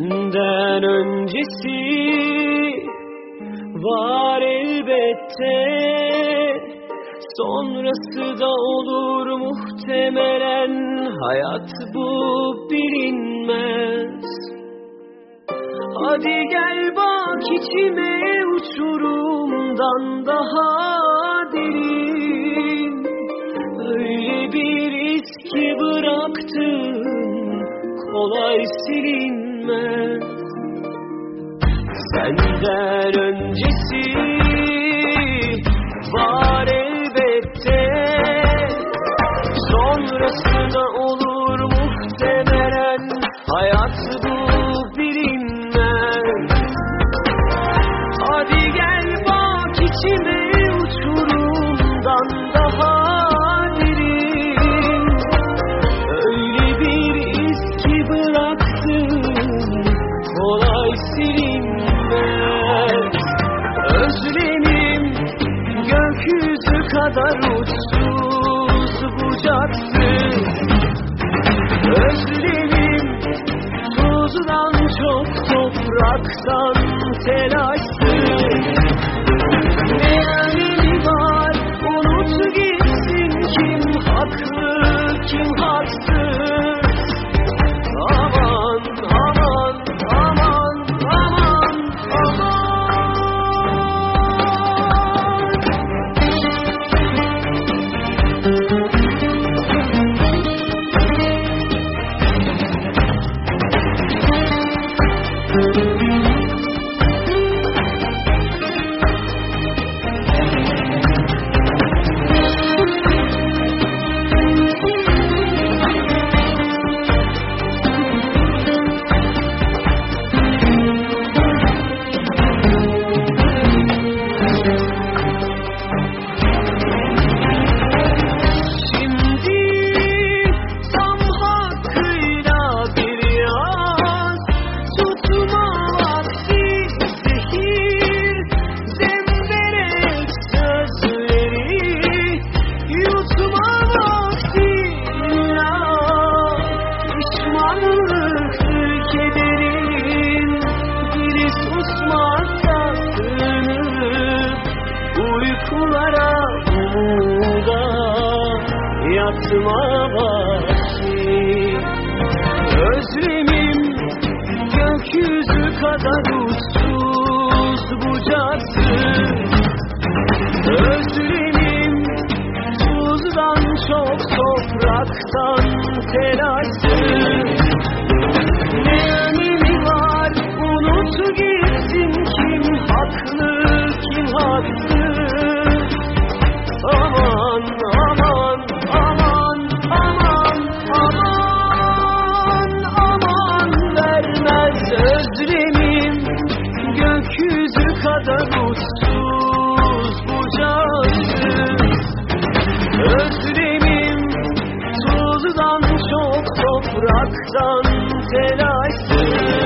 Senden öncesi var elbette. Sonrası da olur muhtemelen. Hayat bu bilinmez. Hadi gel bak içime uçurumdan daha derin. Öyle bir iz ki bıraktın kolay Senden öncesi var elbette. Sonrası da olur muhtemelen. Hayat silinmez Özlemim gökyüzü kadar Uykulara umuda yatma vakti. Özlemim gökyüzü kadar uçsuz bucaksız Özlemim tuzdan çok topraktan telaşsız kadar uçsuz bucaksız Özlemim tuzdan çok topraktan telaşsız